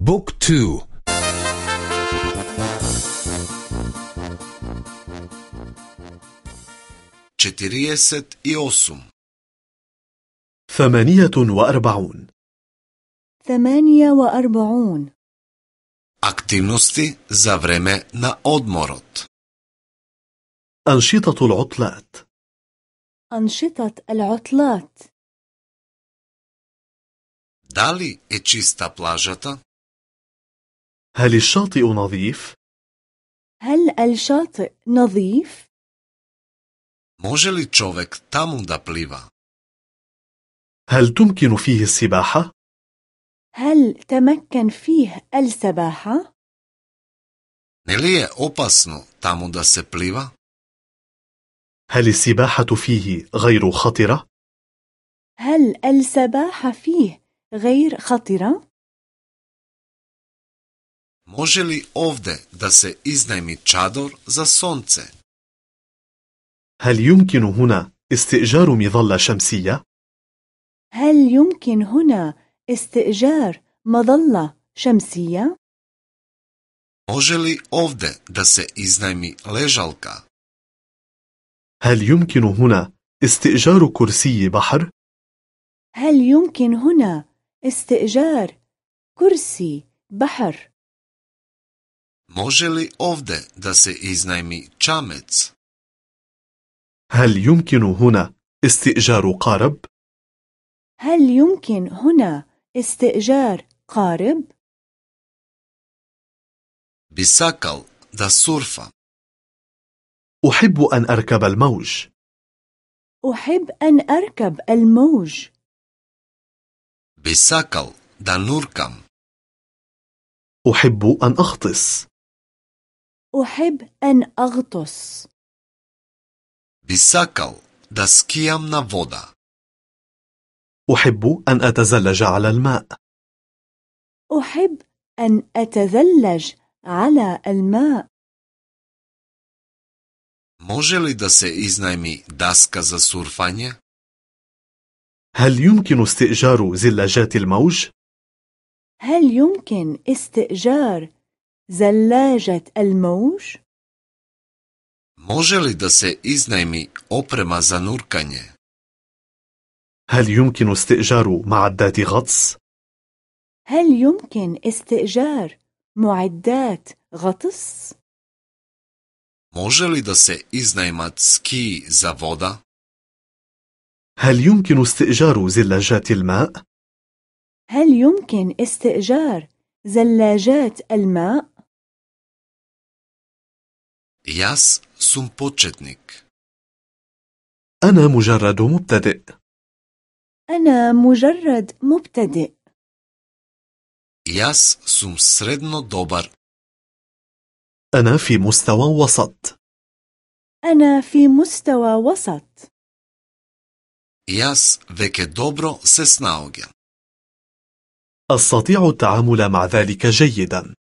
book two. четириесет и осум. ثمانية واربعون ثمانية واربعون активности за на одморот انشطة العطلات. انشطة العطلات. دالي إتشيستا چيستا هل الشاطئ نظيف؟ هل الشاطئ نظيف؟ može li čovek tamo da pliva هل تمكن فيه السباحة؟ هل تمكن فيه السباحة؟ ne li je opasno tamo da se pliva هل السباحة فيه غير خطرة؟ هل السباحة فيه غير خطرة؟ Može li ovde da se iznajmi čador za sonce هل يمكن هنا استئجار مظلة شمسية؟ هل يمكن هنا استئجار مظلة شمسية؟ može li ovde da se iznajmi ležalka هل يمكن هنا استئجار كرسي بحر؟ هل يمكن هنا استئجار كرسي بحر؟ Može li ovde da se iznajmi čamec? هل يمكن هنا استئجار قارب؟ هل يمكن هنا استئجار قارب؟ bisakal da surfa. أحب أن أركب الموج. أحب أن أركب الموج. Bisakal da nurkam. أحب أن أغطس. أحب أن أغطس. bisakal da skijam na voda أحب أن أتزلج على الماء. أحب أن أتزلج على الماء. može li da se iznajmi daska za surfanje هل يمكن استئجار زلاجات الموج؟ هل يمكن استئجار زلاجة الموج؟ može li da se iznajmi oprema za nurkanje هل يمكن استئجار معدات غطس؟ هل يمكن استئجار معدات غطس؟ može li da se iznajmat skiji za voda هل يمكن استئجار زلاجات الماء؟ هل يمكن استئجار زلاجات الماء؟ Jas sum početnik. أنا مجرد مبتدئ أنا مجرد مبتدئ Jas sum sredno dobar. أنا في مستوى وسط أنا في مستوى وسط Jas veke dobro se snaoge. أستطيع التعامل مع ذلك جيدا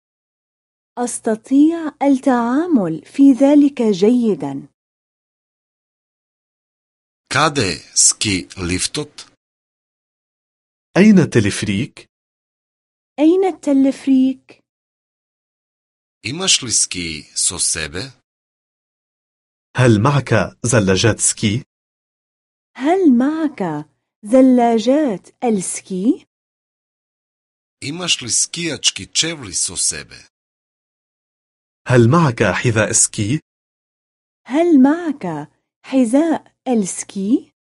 أستطيع التعامل في ذلك جيدا Каде е ски лифтот? أين التلفريك؟ أين التلفريك؟ Ли скии со себе? هل معك زلاجات سكي؟ هل معك زلاجات السكي؟ Ли скијачки чевли со себе? هل معك حذاء سكي؟ هل معك حذاء السكي؟